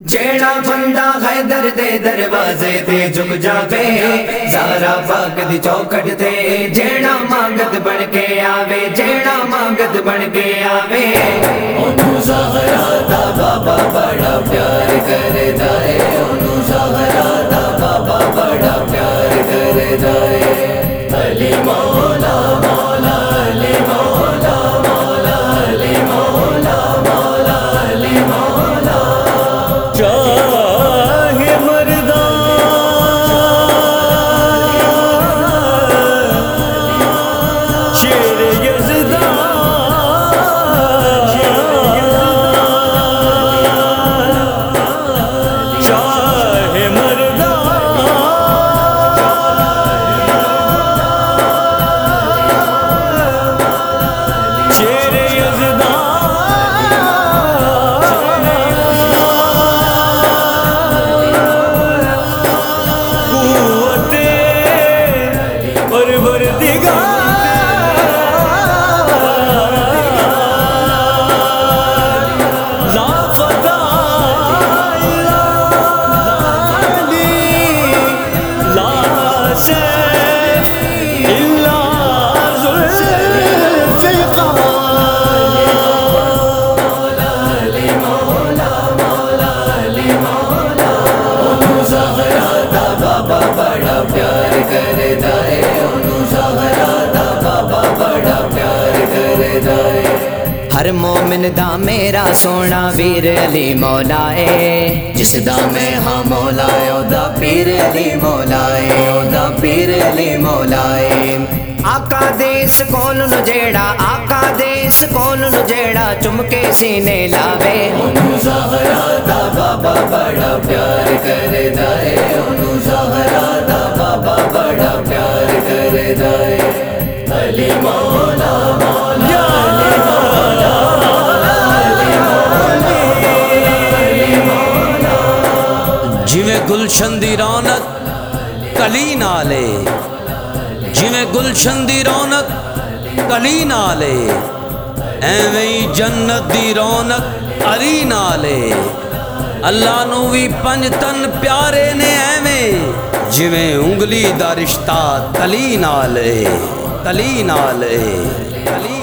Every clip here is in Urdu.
جیڑا بندہ حیدر دے دروازے تے جھک جاوے سارا پاک دی چوکٹ تے جیڑا مانگت بن کے آوے، جیڑا مانگت بن کے آوے۔ اونوں زہرا دا بابا بڑا پیار کردا اے اونوں زہرا دا بابا بڑا پیار کردا اے علی مولا میرا سونا ویر علی مولا اے جس دا میں ہاں مولا اے او دا پیر علی مولا اے او دا پیر علی مولا اے آقا دیس کول نو جیڑا، آقا دیس کول نو جیڑا چم سینے لاوے۔ اونوں زہرا دا بابا بڑا پیار کردا اے اونوں زہرا دا بابا بڑا پیار کردا اے علی مولا مولا ਜਿਵੇਂ ਗੁਲਸ਼ਨ ਦੀ ਰੌਣਕ ਕਲੀ ਨਾਲੇ ਜਿਵੇਂ ਗੁਲਸ਼ਨ ਦੀ ਰੌਣਕ ਕਲੀ ਨਾਲੇ ਐਵੇਂ ਹੀ ਜੰਨਤ ਦੀ ਰੌਣਕ ਅਰੀ ਨਾਲੇ ਅੱਲਾ ਨੂੰ ਵੀ ਪੰਜ ਤਨ ਪਿਆਰੇ ਨੇ ਐਵੇਂ ਜਿਵੇਂ ਉਂਗਲੀ ਦਾ ਰਿਸ਼ਤਾ ਤਲੀ ਨਾਲੇ ਤਲੀ ਨਾਲੇ ਤਲੀ ਨਾਲੇ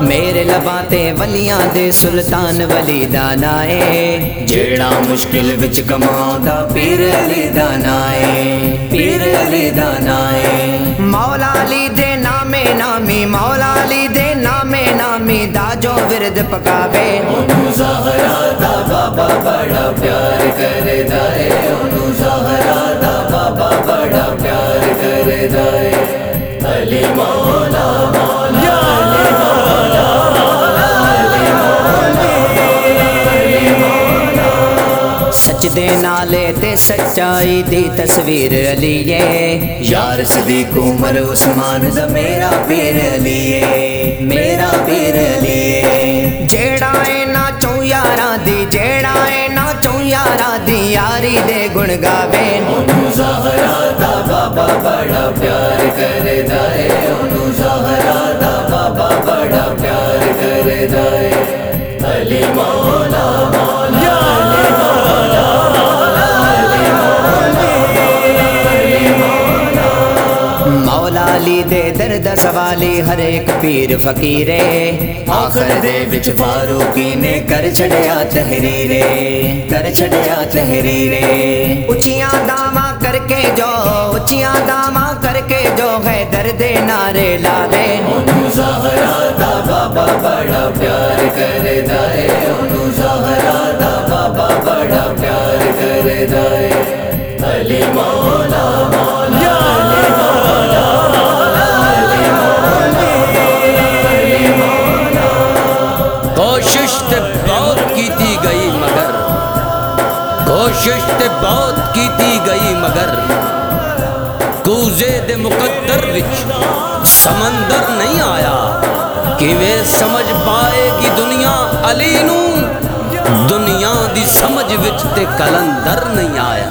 میرے لباں ولیاں دے سلطان ولی دانا اے جیڑا مشکل وچ کماؤندا پیر علی دانا اے پیر علی دانا اے مولا علی دے نامے نامی، مولا علی دے نامے نامی دا جو ورد پکاوے۔ اونوں زہرا دا بابا، بڑا پیار سجدے نہ لیتے سچائی دی تصویر علیے یار صدیق عمر عثمان دا میرا پیر علیے میرا پیر علیے جیڑا اے نہ چوں دی جیڑا اے نہ چوں دی یاری دے گن گاوے اونوں زہرا دا بابا بڑا پیار کر اے اونوں زہرا دا بابا بڑا پیار کر اے علی ماں کردا سوالی ہر ایک پیر فقیرے۔ آخر دے وچ فاروقی نے کر چھڑیا تحریرے۔ کر چھڑیا تحریرے۔ اچیاں داما کر کے جو اچیاں داما کر کے جو ہے درد نعرے لاوے۔ انہوں زہرا دا بابا بڑا پیار کردہ ہے انہوں کوزے دے مقدر وچ سمندر نہیں آیا۔ کیویں سمجھ پائے گی دنیا علی نو دنیا دی سمجھ وچ تے کلندر نہیں آیا۔